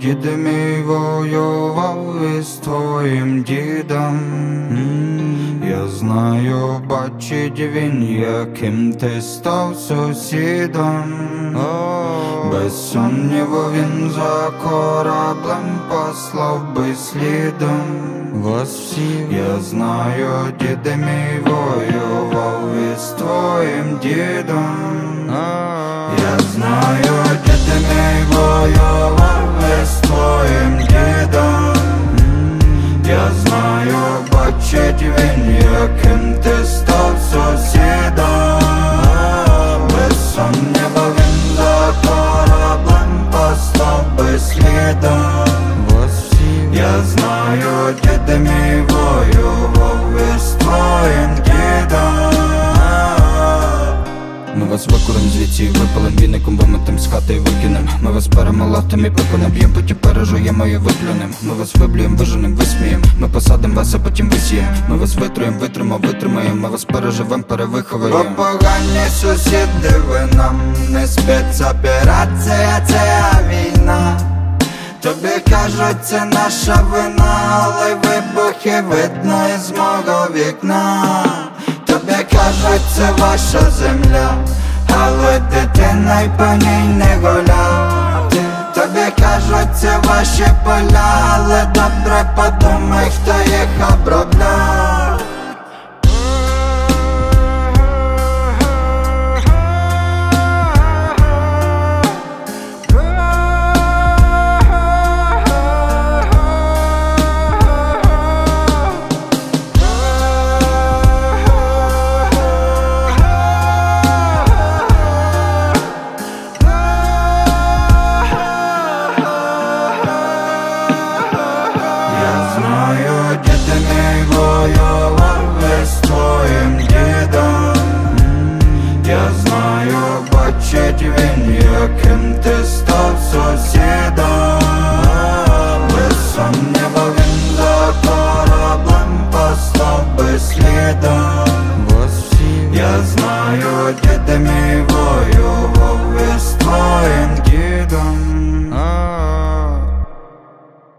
дід мій воював із твоїм дідом. Я знаю, бачить він, яким ти став сусідом. Без сумніву він за кораблем послав би слідом вас всіх. Я знаю, діде мій воював із твоїм дідом. Я знаю, діде мій воював дідом. Ми вас викурим і викинем. Ми вас б'єм, потім пережуємо і виплюнем. Ми вас виблюєм, виженем, висмієм. Ми посадим вас, а потім висієм. Ми вас витруєм, витримав, витримаємо. Ми вас переживем, перевиховуємо. Бо погані сусіди, ви нам не спецоперація, це Тобі кажуть, це наша вина, але вибухи видно із мого вікна. Тобі кажуть, це ваша земля, але дитина й по ній не гуляв. Тобі кажуть, це ваші поля, але добре подумай, хто їх обробляв. Вождений воював весь твоїм дідом. Я знаю, бачить він, яким ти став